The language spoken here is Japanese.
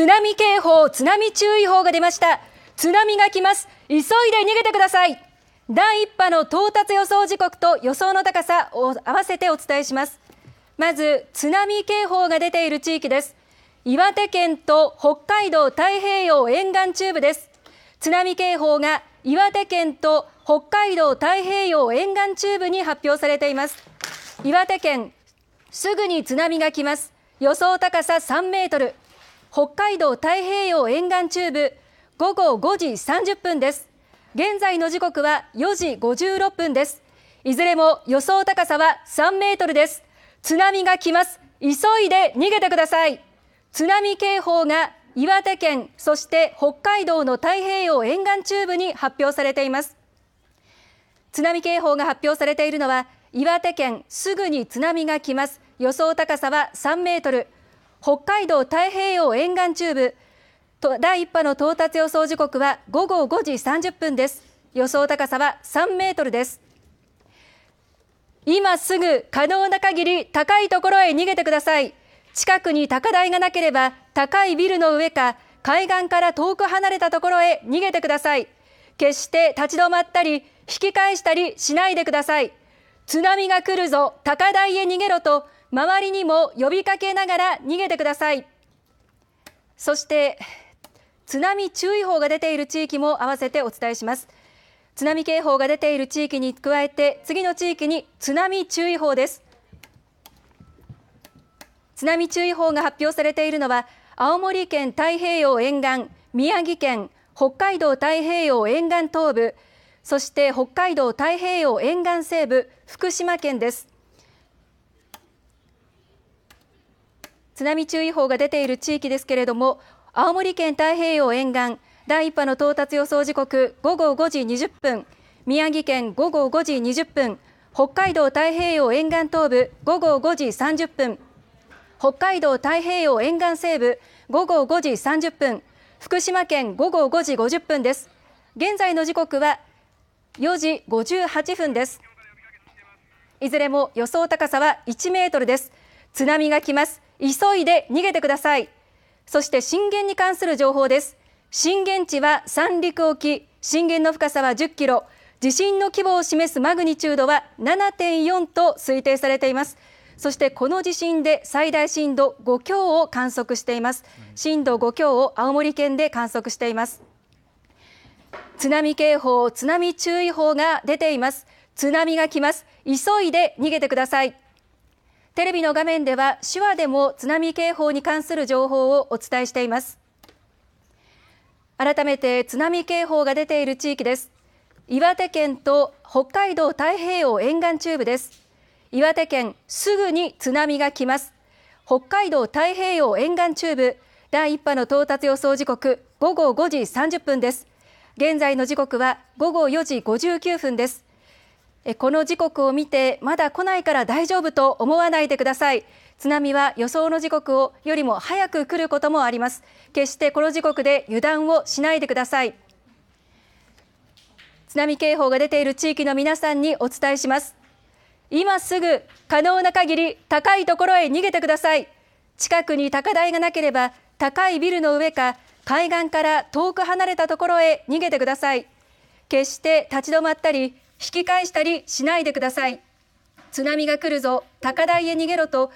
津波警報、津波注意報が出ました。津波が来ます。急いで逃げてください。第1波の到達予想時刻と予想の高さを合わせてお伝えします。まず、津波警報が出ている地域です。岩手県と北海道太平洋沿岸中部です。津波警報が岩手県と北海道太平洋沿岸中部に発表されています。岩手県、すぐに津波が来ます。予想高さ3メートル。北海道太平洋沿岸中部、午後5時30分です。現在の時刻は4時56分です。いずれも予想高さは3メートルです。津波が来ます。急いで逃げてください。津波警報が岩手県、そして北海道の太平洋沿岸中部に発表されています。津波警報が発表されているのは、岩手県すぐに津波が来ます。予想高さは3メートル。北海道太平洋沿岸中部、第1波の到達予想時刻は午後5時30分です。予想高さは3メートルです。今すぐ可能な限り高いところへ逃げてください。近くに高台がなければ高いビルの上か海岸から遠く離れたところへ逃げてください。決して立ち止まったり引き返したりしないでください。津波が来るぞ、高台へ逃げろと周りにも呼びかけながら逃げてください。そして津波注意報が出ている地域も合わせてお伝えします。津波警報が出ている地域に加えて次の地域に津波注意報です。津波注意報が発表されているのは青森県太平洋沿岸宮城県北海道太平洋沿岸東部そして北海道太平洋沿岸西部福島県です。津波注意報が出ている地域ですけれども青森県太平洋沿岸第1波の到達予想時刻午後5時20分宮城県午後5時20分北海道太平洋沿岸東部午後5時30分北海道太平洋沿岸西部午後5時30分福島県午後5時50分です。現在の時刻は4時58分です。いずれも予想高さは1メートルです。津波が来ます。急いで逃げてください。そして震源に関する情報です。震源地は三陸沖。震源の深さは10キロ。地震の規模を示すマグニチュードは7.4と推定されています。そしてこの地震で最大震度5強を観測しています。震度5強を青森県で観測しています。津波警報津波注意報が出ています。津波が来ます。急いで逃げてください。テレビの画面では手話でも津波警報に関する情報をお伝えしています。改めて津波警報が出ている地域です。岩手県と北海道太平洋沿岸中部です。岩手県すぐに津波が来ます。北海道太平洋沿岸中部第1波の到達予想時刻午後5時30分です。現在の時刻は午後4時59分です。この時刻を見てまだ来ないから大丈夫と思わないでください。津波は予想の時刻をよりも早く来ることもあります。決してこの時刻で油断をしないでください。津波警報が出ている地域の皆さんにお伝えします。今すぐ可能な限り高いところへ逃げてください。近くに高台がなければ高いビルの上か海岸から遠く離れたところへ逃げてください。決して立ち止まったり引き返したりしないでください。津波が来るぞ。高台へ逃げろと